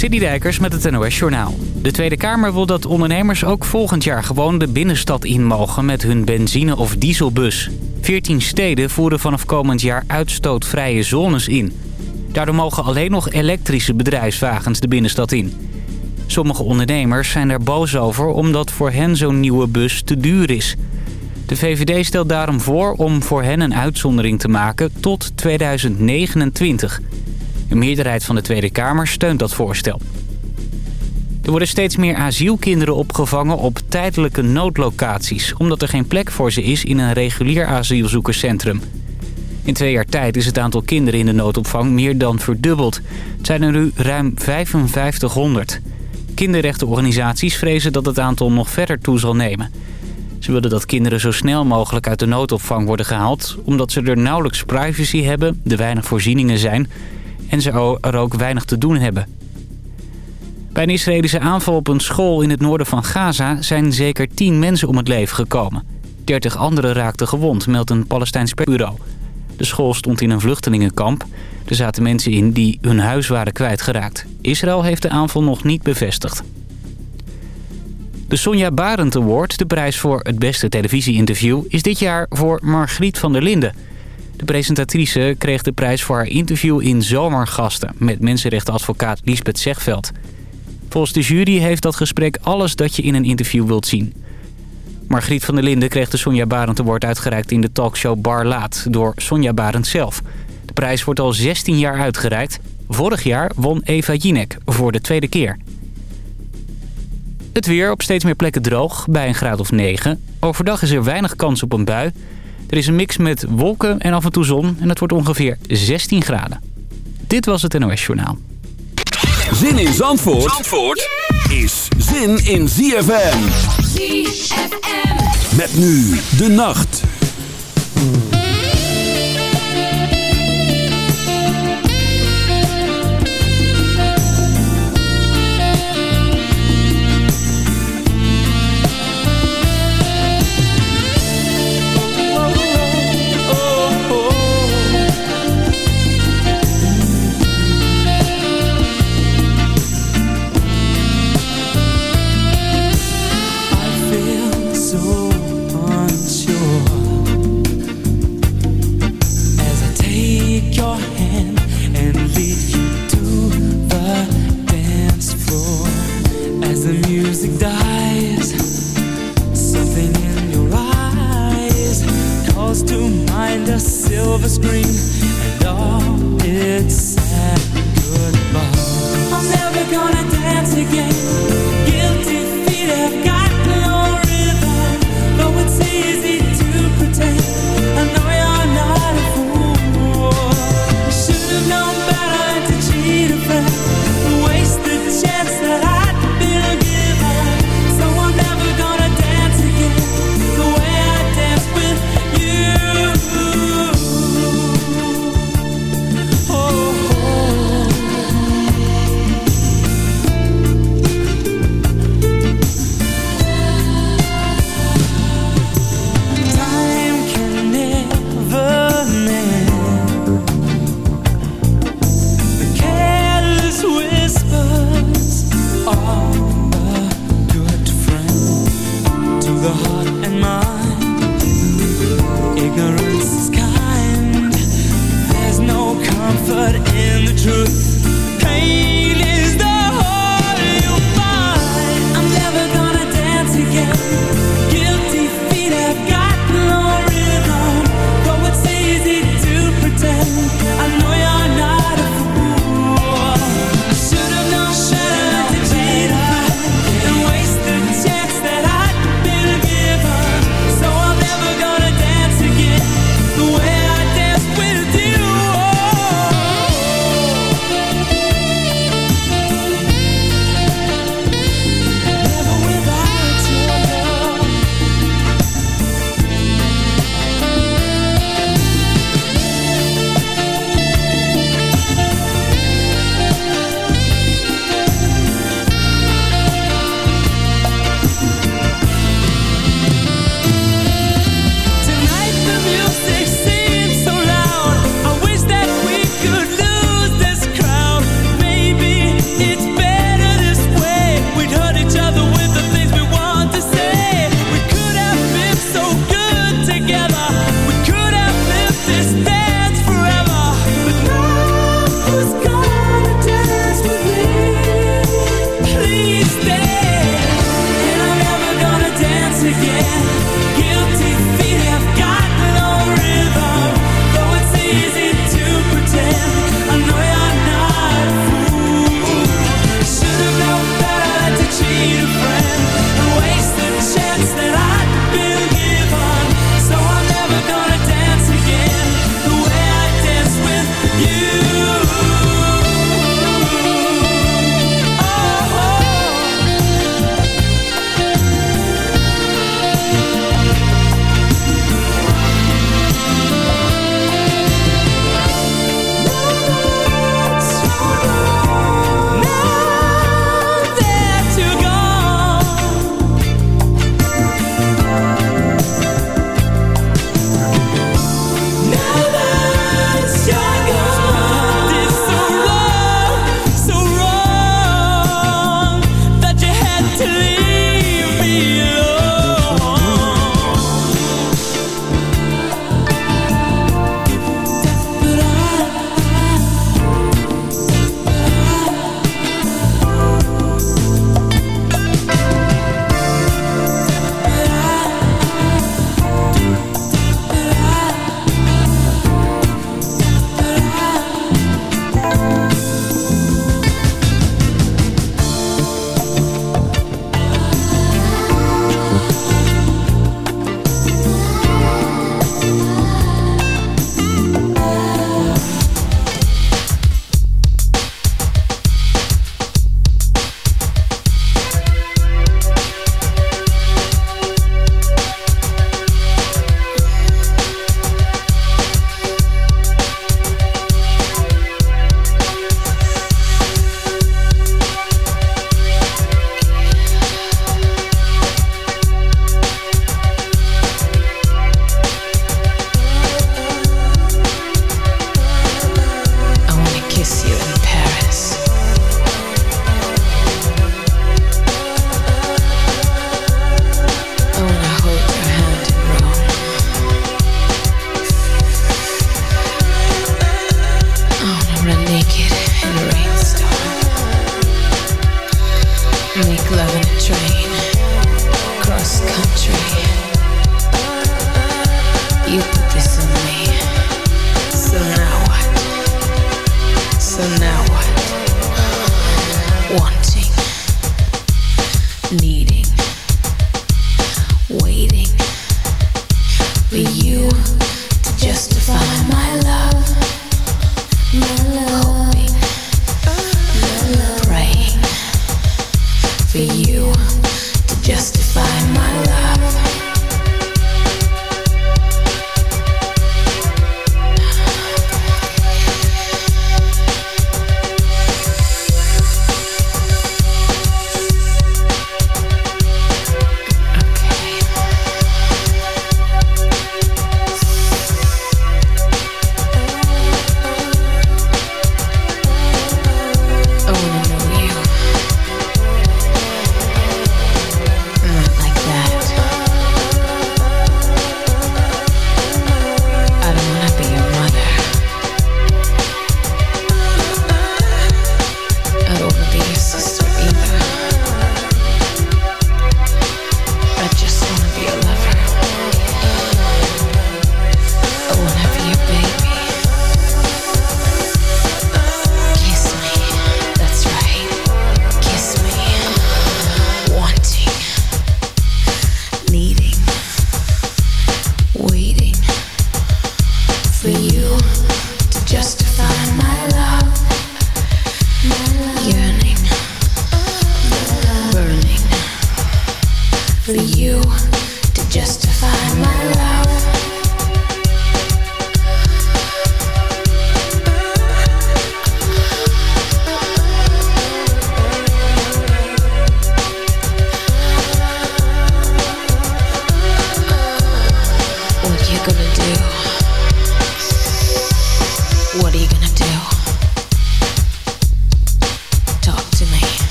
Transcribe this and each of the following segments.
Citydijkers met het NOS Journaal. De Tweede Kamer wil dat ondernemers ook volgend jaar gewoon de binnenstad in mogen met hun benzine- of dieselbus. 14 steden voeren vanaf komend jaar uitstootvrije zones in. Daardoor mogen alleen nog elektrische bedrijfswagens de binnenstad in. Sommige ondernemers zijn er boos over omdat voor hen zo'n nieuwe bus te duur is. De VVD stelt daarom voor om voor hen een uitzondering te maken tot 2029... Een meerderheid van de Tweede Kamer steunt dat voorstel. Er worden steeds meer asielkinderen opgevangen op tijdelijke noodlocaties... omdat er geen plek voor ze is in een regulier asielzoekerscentrum. In twee jaar tijd is het aantal kinderen in de noodopvang meer dan verdubbeld. Het zijn er nu ruim 5500. Kinderrechtenorganisaties vrezen dat het aantal nog verder toe zal nemen. Ze willen dat kinderen zo snel mogelijk uit de noodopvang worden gehaald... omdat ze er nauwelijks privacy hebben, er weinig voorzieningen zijn en ze er ook weinig te doen hebben. Bij een Israëlische aanval op een school in het noorden van Gaza zijn zeker 10 mensen om het leven gekomen. 30 anderen raakten gewond, meldt een Palestijns bureau. De school stond in een vluchtelingenkamp. Er zaten mensen in die hun huis waren kwijtgeraakt. Israël heeft de aanval nog niet bevestigd. De Sonja Barend Award, de prijs voor het beste televisieinterview... is dit jaar voor Margriet van der Linden... De presentatrice kreeg de prijs voor haar interview in Zomergasten... met mensenrechtenadvocaat Liesbeth Zegveld. Volgens de jury heeft dat gesprek alles dat je in een interview wilt zien. Margriet van der Linden kreeg de Sonja Barend Award uitgereikt... in de talkshow Bar Laat door Sonja Barend zelf. De prijs wordt al 16 jaar uitgereikt. Vorig jaar won Eva Jinek voor de tweede keer. Het weer op steeds meer plekken droog, bij een graad of 9. Overdag is er weinig kans op een bui... Er is een mix met wolken en af en toe zon en het wordt ongeveer 16 graden. Dit was het NOS Journaal. Zin in Zandvoort, Zandvoort is zin in ZFM. ZFM. Met nu de nacht.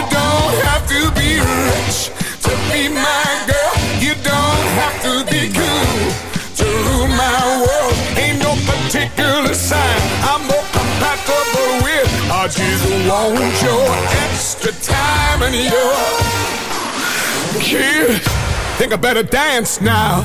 you don't have to be rich to be my girl. You don't have to be cool to rule my world. Ain't no particular sign I'm more compatible with. I just want your extra time and your kid. Think I better dance now.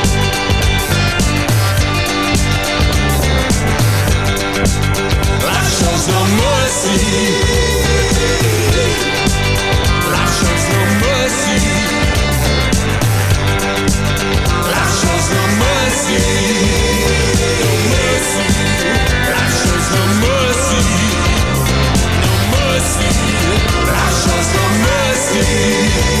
Life shows no mercy. Life shows No mercy. Life shows no mercy. No mercy. Life shows no mercy.